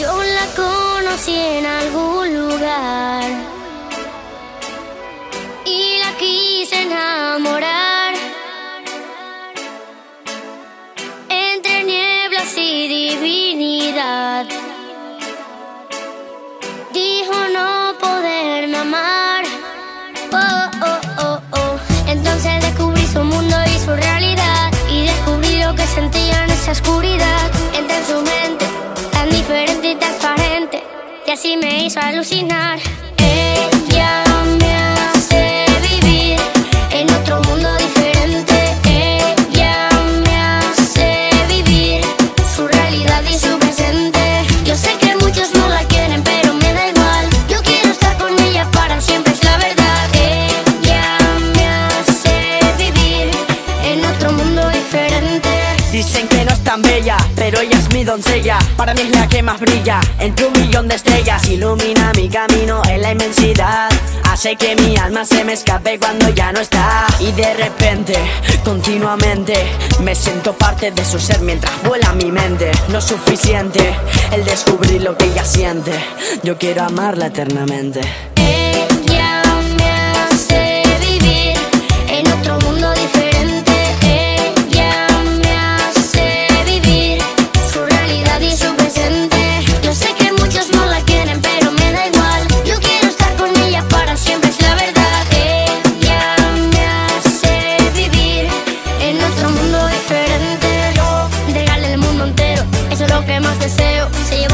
Yo la conocí en algún y así me hizo alucinar. Ella me hace vivir en otro mundo diferente. Ella me hace vivir su realidad y su presente. Yo sé que muchos no la quieren, pero me da igual. Yo quiero estar con ella para siempre, es la verdad. Ella me hace vivir en otro mundo. Dicen que no es tan bella, pero ella es mi doncella. Para mí es la que más brilla entre un millón de estrellas. Ilumina mi camino en la inmensidad. Hace que mi alma se me escape cuando ya no está. Y de repente, continuamente, me siento parte de su ser mientras vuela mi mente. No es suficiente el descubrir lo que ella siente. Yo quiero amarla eternamente.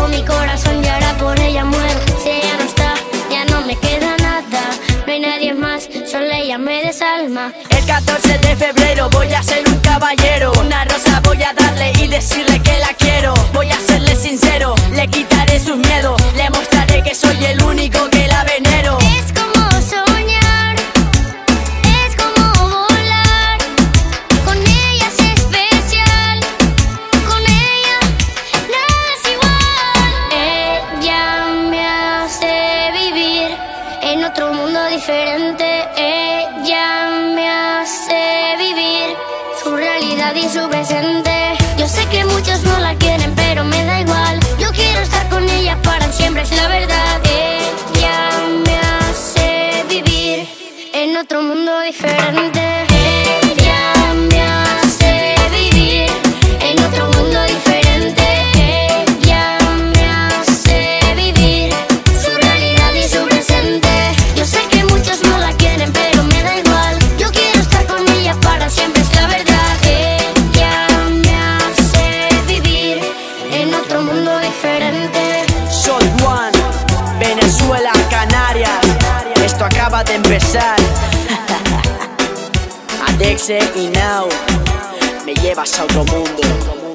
Mi corazón y ahora por ella muero. Si ella no está, ya no me queda nada. No hay nadie más, solo ella me desalma. El 14 de febrero voy a ser otro mundo diferente. Ella me hace vivir su realidad y su presente. Yo sé que muchos no la quieren, pero me da igual. Yo quiero estar con ella para siempre, es la acaba de empezar. Adexe y Now, me llevas a otro mundo.